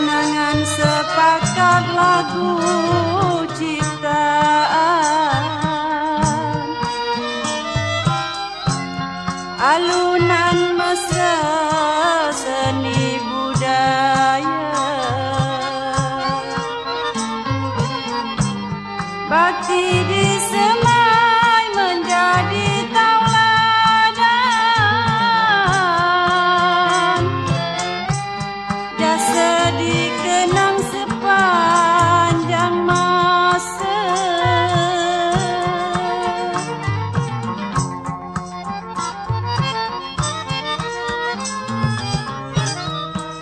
Jenengan sepakat lagu ciptaan. Alunan mesra seni budaya. Bakti disemai menjadi tauladan dikenang sepanjang masa.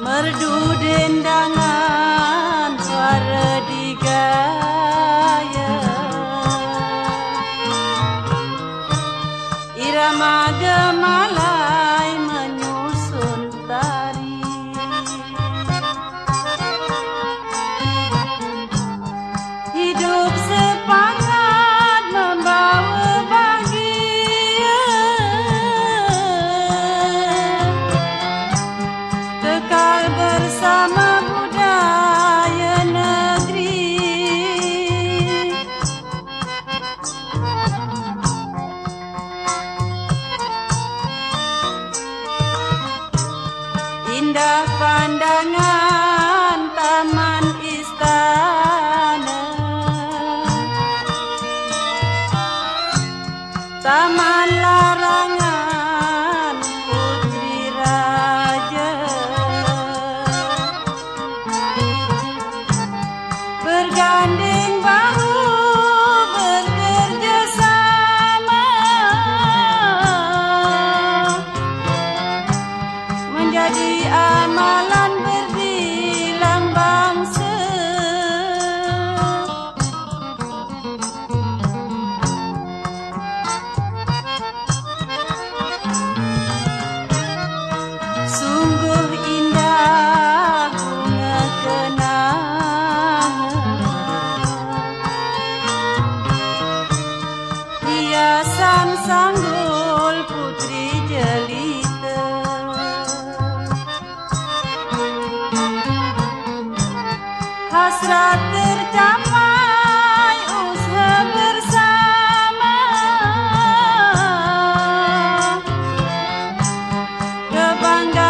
Merdu dendangan suara digaya Irama gemala indah pandangan taman istana. Taman larangan putri raja. Bergandeng Sungguh indah bunga kenangan Hiasan sanggul putri jelita. Hasrat tercapai Tanga.